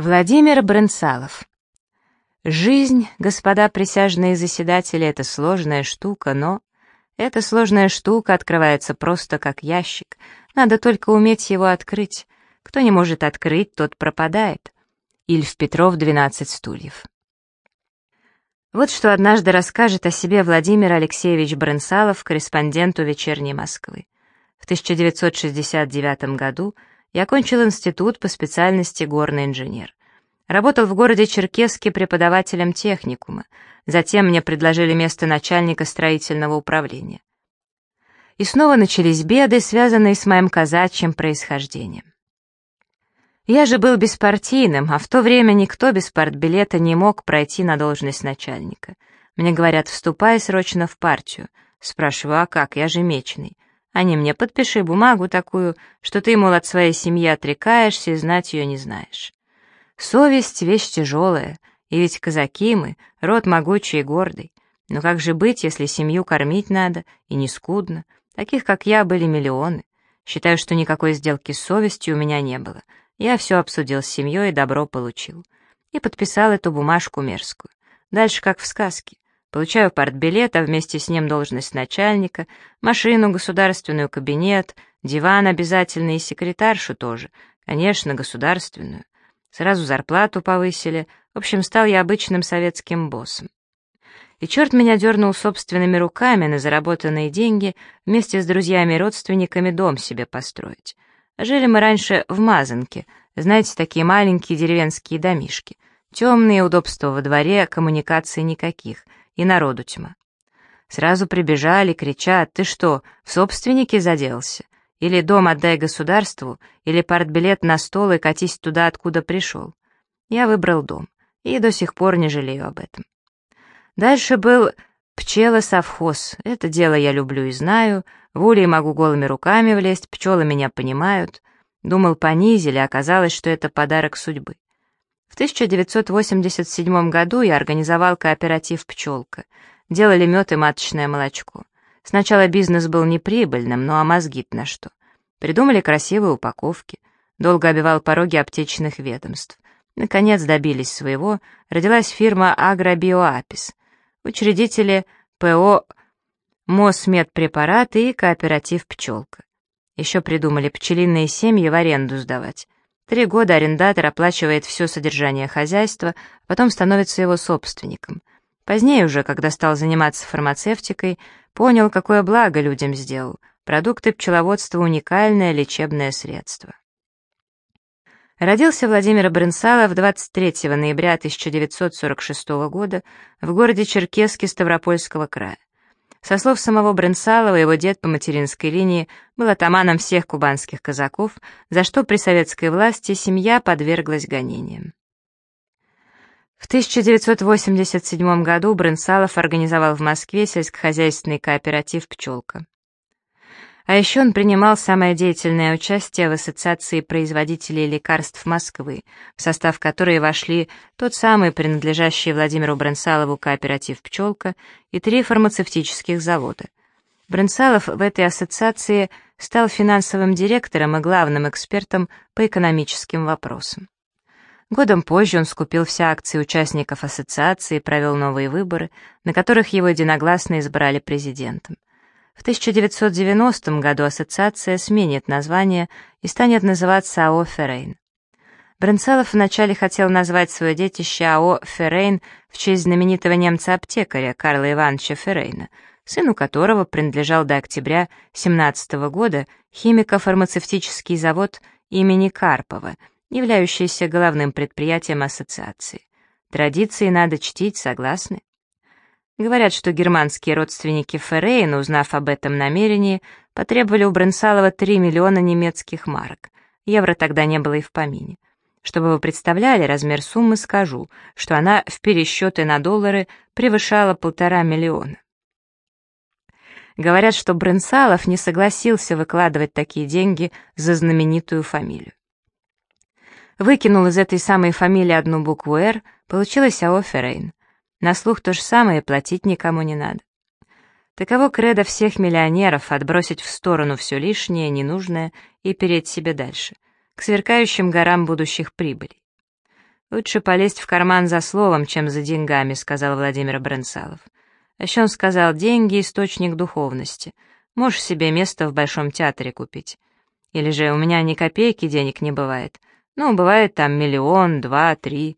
Владимир Брынцалов. Жизнь, господа присяжные заседатели, это сложная штука, но... Эта сложная штука открывается просто как ящик. Надо только уметь его открыть. Кто не может открыть, тот пропадает. Ильф Петров, «12 стульев». Вот что однажды расскажет о себе Владимир Алексеевич Брынсалов, корреспонденту «Вечерней Москвы». В 1969 году я окончил институт по специальности горный инженер. Работал в городе Черкесске преподавателем техникума. Затем мне предложили место начальника строительного управления. И снова начались беды, связанные с моим казачьим происхождением. Я же был беспартийным, а в то время никто без партбилета не мог пройти на должность начальника. Мне говорят, вступай срочно в партию. Спрашиваю, а как, я же меченый. Они мне, подпиши бумагу такую, что ты, мол, от своей семьи отрекаешься и знать ее не знаешь. Совесть — вещь тяжелая, и ведь казаки мы, род могучий и гордый. Но как же быть, если семью кормить надо, и не скудно? Таких, как я, были миллионы. Считаю, что никакой сделки с совестью у меня не было. Я все обсудил с семьей и добро получил. И подписал эту бумажку мерзкую. Дальше как в сказке. Получаю партбилет, а вместе с ним должность начальника, машину государственную, кабинет, диван обязательный и секретаршу тоже, конечно, государственную. Сразу зарплату повысили, в общем, стал я обычным советским боссом. И черт меня дернул собственными руками на заработанные деньги вместе с друзьями и родственниками дом себе построить. Жили мы раньше в Мазанке, знаете, такие маленькие деревенские домишки. Темные удобства во дворе, коммуникаций никаких — и народу тьма. Сразу прибежали, кричат, ты что, в собственнике заделся? Или дом отдай государству, или партбилет на стол и катись туда, откуда пришел. Я выбрал дом, и до сих пор не жалею об этом. Дальше был пчелосовхоз. Это дело я люблю и знаю. В улей могу голыми руками влезть, пчелы меня понимают. Думал, понизили, оказалось, что это подарок судьбы. В 1987 году я организовал кооператив «Пчелка». Делали мед и маточное молочко. Сначала бизнес был неприбыльным, ну а мозги на что? Придумали красивые упаковки. Долго обивал пороги аптечных ведомств. Наконец добились своего, родилась фирма «Агробиоапис». Учредители ПО «Мосмедпрепараты» и кооператив «Пчелка». Еще придумали пчелиные семьи в аренду сдавать. Три года арендатор оплачивает все содержание хозяйства, потом становится его собственником. Позднее уже, когда стал заниматься фармацевтикой, понял, какое благо людям сделал. Продукты пчеловодства — уникальное лечебное средство. Родился Владимир Брынсалов 23 ноября 1946 года в городе Черкесске Ставропольского края. Со слов самого Бренсалова, его дед по материнской линии был атаманом всех кубанских казаков, за что при советской власти семья подверглась гонениям. В 1987 году Бренсалов организовал в Москве сельскохозяйственный кооператив «Пчелка». А еще он принимал самое деятельное участие в Ассоциации производителей лекарств Москвы, в состав которой вошли тот самый принадлежащий Владимиру Бренсалову кооператив «Пчелка» и три фармацевтических завода. Бренсалов в этой ассоциации стал финансовым директором и главным экспертом по экономическим вопросам. Годом позже он скупил все акции участников ассоциации и провел новые выборы, на которых его единогласно избрали президентом. В 1990 году ассоциация сменит название и станет называться АО «Феррейн». Бренцелов вначале хотел назвать свое детище АО «Феррейн» в честь знаменитого немца-аптекаря Карла Ивановича Феррейна, сыну которого принадлежал до октября 17 года химико-фармацевтический завод имени Карпова, являющийся главным предприятием ассоциации. Традиции надо чтить, согласны? Говорят, что германские родственники Феррейна, узнав об этом намерении, потребовали у Бренсалова 3 миллиона немецких марок. Евро тогда не было и в помине. Чтобы вы представляли размер суммы, скажу, что она в пересчеты на доллары превышала полтора миллиона. Говорят, что Бренсалов не согласился выкладывать такие деньги за знаменитую фамилию. Выкинул из этой самой фамилии одну букву «Р», получилось АО «Феррейн». На слух то же самое, платить никому не надо. Таково кредо всех миллионеров — отбросить в сторону все лишнее, ненужное и переть себе дальше, к сверкающим горам будущих прибылей. «Лучше полезть в карман за словом, чем за деньгами», — сказал Владимир Бренцалов. А еще он сказал, «Деньги — источник духовности. Можешь себе место в Большом театре купить. Или же у меня ни копейки денег не бывает. Ну, бывает там миллион, два, три».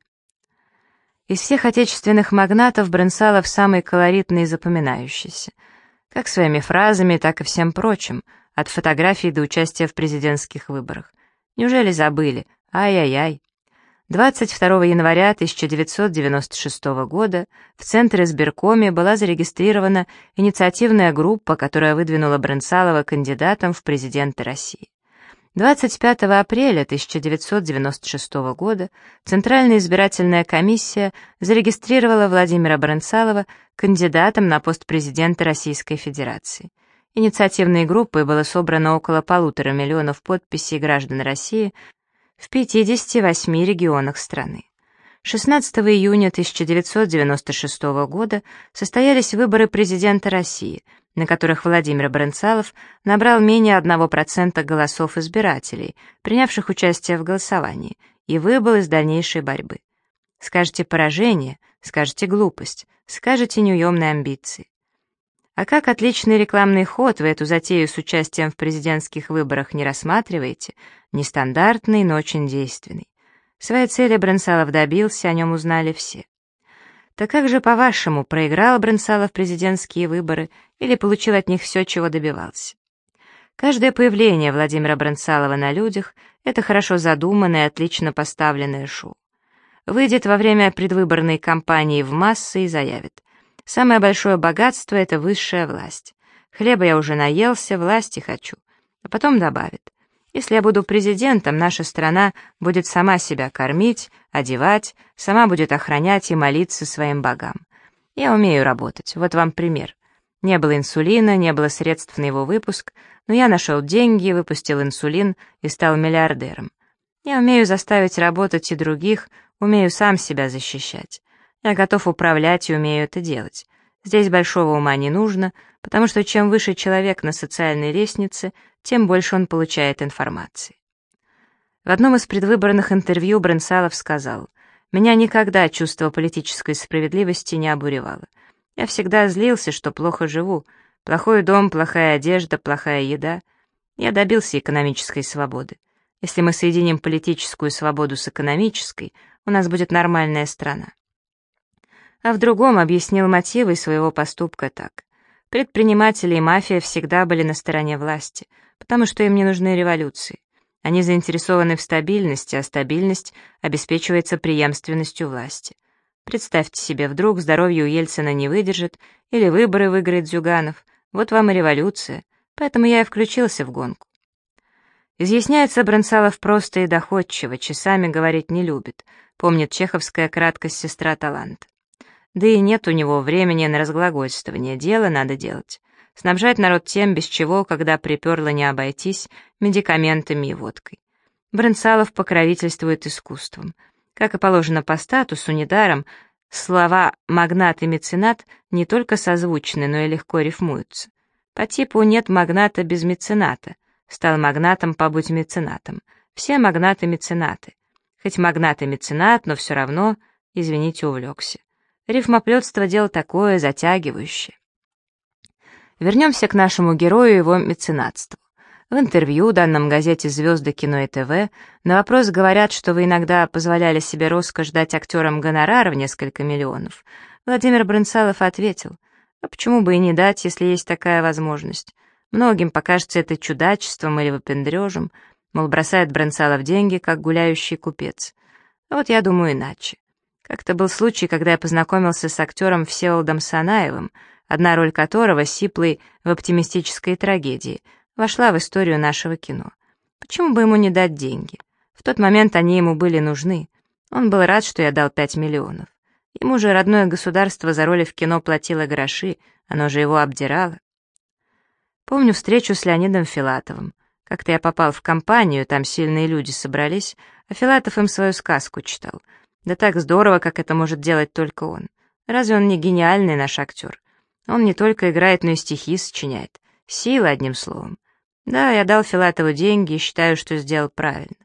Из всех отечественных магнатов Бренсалов самый колоритный и запоминающийся. Как своими фразами, так и всем прочим, от фотографий до участия в президентских выборах. Неужели забыли? Ай-яй-яй. 22 января 1996 года в Центре сберкоме была зарегистрирована инициативная группа, которая выдвинула Бренцалова кандидатом в президенты России. 25 апреля 1996 года Центральная избирательная комиссия зарегистрировала Владимира Бренцалова кандидатом на пост президента Российской Федерации. Инициативной группой было собрано около полутора миллионов подписей граждан России в 58 регионах страны. 16 июня 1996 года состоялись выборы президента России, на которых Владимир Брынцалов набрал менее 1% голосов избирателей, принявших участие в голосовании, и выбыл из дальнейшей борьбы. Скажете поражение, скажете глупость, скажете неуемные амбиции. А как отличный рекламный ход вы эту затею с участием в президентских выборах не рассматриваете? Нестандартный, но очень действенный. Своей цели Бренсалов добился, о нем узнали все. Так как же, по-вашему, проиграл Бренсалов президентские выборы или получил от них все, чего добивался? Каждое появление Владимира Бренсалова на людях — это хорошо задуманное, отлично поставленное шоу. Выйдет во время предвыборной кампании в массы и заявит Самое большое богатство — это высшая власть. Хлеба я уже наелся, власти хочу. А потом добавит. Если я буду президентом, наша страна будет сама себя кормить, одевать, сама будет охранять и молиться своим богам. Я умею работать, вот вам пример. Не было инсулина, не было средств на его выпуск, но я нашел деньги, выпустил инсулин и стал миллиардером. Я умею заставить работать и других, умею сам себя защищать. Я готов управлять и умею это делать. Здесь большого ума не нужно, потому что чем выше человек на социальной лестнице, тем больше он получает информации. В одном из предвыборных интервью Бренсалов сказал, «Меня никогда чувство политической справедливости не обуревало. Я всегда злился, что плохо живу. Плохой дом, плохая одежда, плохая еда. Я добился экономической свободы. Если мы соединим политическую свободу с экономической, у нас будет нормальная страна а в другом объяснил мотивы своего поступка так. Предприниматели и мафия всегда были на стороне власти, потому что им не нужны революции. Они заинтересованы в стабильности, а стабильность обеспечивается преемственностью власти. Представьте себе, вдруг здоровье у Ельцина не выдержит, или выборы выиграет Зюганов. Вот вам и революция. Поэтому я и включился в гонку. Изъясняется Бронцалов просто и доходчиво, часами говорить не любит, помнит чеховская краткость сестра таланта. Да и нет у него времени на разглагольствование, дело надо делать. Снабжать народ тем, без чего, когда приперло не обойтись, медикаментами и водкой. Брынцалов покровительствует искусством. Как и положено по статусу, недаром, слова «магнат» и «меценат» не только созвучны, но и легко рифмуются. По типу «нет магната без мецената». Стал магнатом, побудь меценатом. Все магнаты-меценаты. Хоть магнат и меценат, но все равно, извините, увлекся. Рифмоплетство — дело такое, затягивающее. Вернемся к нашему герою и его меценатству. В интервью, данном газете «Звезды кино и ТВ», на вопрос говорят, что вы иногда позволяли себе роскошь дать актерам гонорар в несколько миллионов. Владимир Брынцалов ответил, а почему бы и не дать, если есть такая возможность? Многим покажется это чудачеством или выпендрежем, мол, бросает Брынцалов деньги, как гуляющий купец. А вот я думаю иначе. Как-то был случай, когда я познакомился с актером Всеволодом Санаевым, одна роль которого, сиплый в оптимистической трагедии, вошла в историю нашего кино. Почему бы ему не дать деньги? В тот момент они ему были нужны. Он был рад, что я дал пять миллионов. Ему же родное государство за роли в кино платило гроши, оно же его обдирало. Помню встречу с Леонидом Филатовым. Как-то я попал в компанию, там сильные люди собрались, а Филатов им свою сказку читал — да так здорово, как это может делать только он. Разве он не гениальный наш актер? Он не только играет, но и стихи сочиняет. Сила, одним словом. Да, я дал Филатову деньги и считаю, что сделал правильно.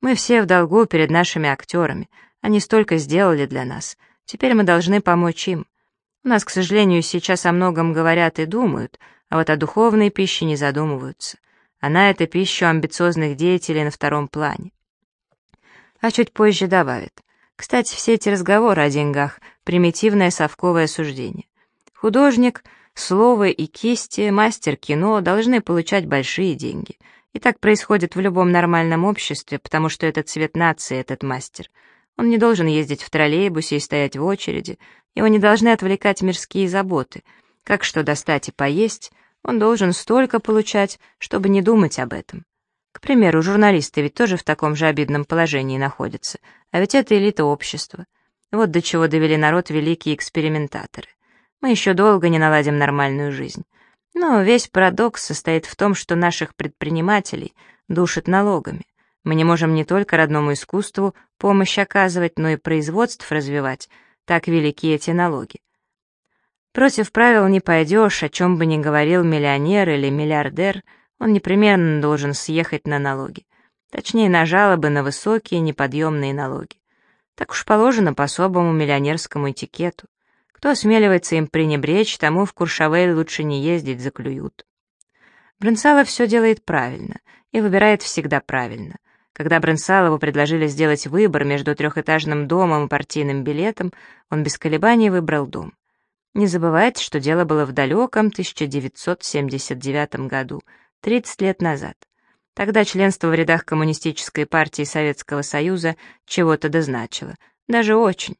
Мы все в долгу перед нашими актерами, Они столько сделали для нас. Теперь мы должны помочь им. У нас, к сожалению, сейчас о многом говорят и думают, а вот о духовной пище не задумываются. Она — это пища амбициозных деятелей на втором плане. А чуть позже добавит. Кстати, все эти разговоры о деньгах — примитивное совковое суждение. Художник, слово и кисти, мастер кино должны получать большие деньги. И так происходит в любом нормальном обществе, потому что этот цвет нации, этот мастер. Он не должен ездить в троллейбусе и стоять в очереди, его не должны отвлекать мирские заботы. Как что достать и поесть, он должен столько получать, чтобы не думать об этом. К примеру, журналисты ведь тоже в таком же обидном положении находятся, а ведь это элита общества. Вот до чего довели народ великие экспериментаторы. Мы еще долго не наладим нормальную жизнь. Но весь парадокс состоит в том, что наших предпринимателей душат налогами. Мы не можем не только родному искусству помощь оказывать, но и производств развивать, так велики эти налоги. Против правил не пойдешь, о чем бы ни говорил миллионер или миллиардер, он непременно должен съехать на налоги. Точнее, на жалобы на высокие неподъемные налоги. Так уж положено по особому миллионерскому этикету. Кто осмеливается им пренебречь, тому в Куршавель лучше не ездить, заклюют. Брынсалов все делает правильно и выбирает всегда правильно. Когда Брынсалову предложили сделать выбор между трехэтажным домом и партийным билетом, он без колебаний выбрал дом. Не забывайте, что дело было в далеком 1979 году, 30 лет назад. Тогда членство в рядах Коммунистической партии Советского Союза чего-то дозначило, даже очень.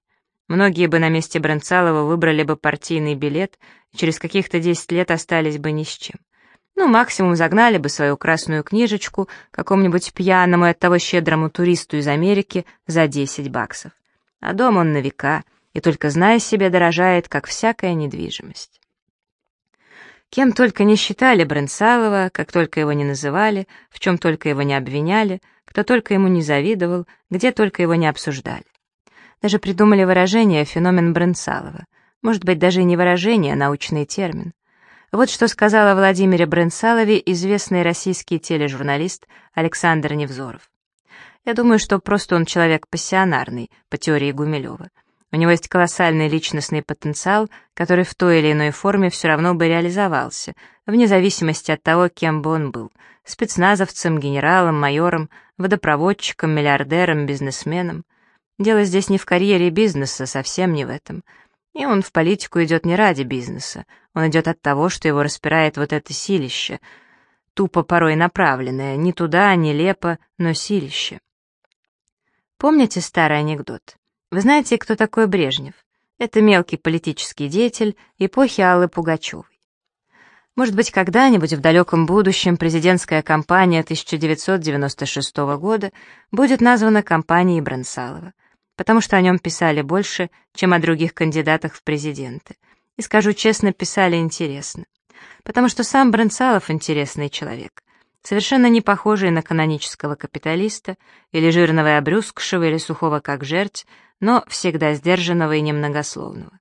Многие бы на месте Бронцалова выбрали бы партийный билет и через каких-то 10 лет остались бы ни с чем. Ну, максимум загнали бы свою красную книжечку какому-нибудь пьяному и оттого щедрому туристу из Америки за 10 баксов. А дом он на века — и только зная себе дорожает, как всякая недвижимость. Кем только не считали Бренсалова, как только его не называли, в чем только его не обвиняли, кто только ему не завидовал, где только его не обсуждали. Даже придумали выражение «феномен Бренсалова». Может быть, даже и не выражение, а научный термин. Вот что сказал о Владимире Бренсалове известный российский тележурналист Александр Невзоров. Я думаю, что просто он человек пассионарный, по теории Гумилева. У него есть колоссальный личностный потенциал, который в той или иной форме все равно бы реализовался, вне зависимости от того, кем бы он был — спецназовцем, генералом, майором, водопроводчиком, миллиардером, бизнесменом. Дело здесь не в карьере бизнеса, совсем не в этом. И он в политику идет не ради бизнеса, он идет от того, что его распирает вот это силище, тупо порой направленное, не туда, нелепо, но силище. Помните старый анекдот? Вы знаете, кто такой Брежнев? Это мелкий политический деятель эпохи Аллы Пугачевой. Может быть, когда-нибудь в далеком будущем президентская кампания 1996 года будет названа кампанией Бронсалова, потому что о нем писали больше, чем о других кандидатах в президенты. И, скажу честно, писали интересно. Потому что сам Бронсалов интересный человек, совершенно не похожий на канонического капиталиста или жирного и обрюзгшего или сухого как жерть, но всегда сдержанного и немногословного.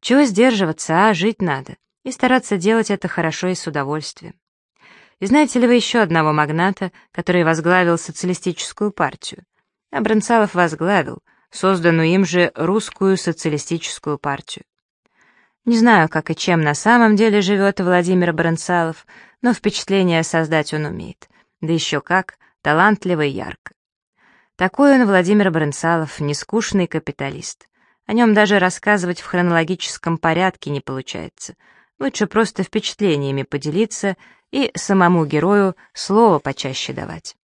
Чего сдерживаться, а жить надо, и стараться делать это хорошо и с удовольствием. И знаете ли вы еще одного магната, который возглавил социалистическую партию? Абранцалов возглавил, созданную им же русскую социалистическую партию. Не знаю, как и чем на самом деле живет Владимир Бронцалов, но впечатление создать он умеет. Да еще как, талантливо и ярко. Такой он, Владимир Брынсалов, нескучный капиталист. О нем даже рассказывать в хронологическом порядке не получается. Лучше просто впечатлениями поделиться и самому герою слово почаще давать.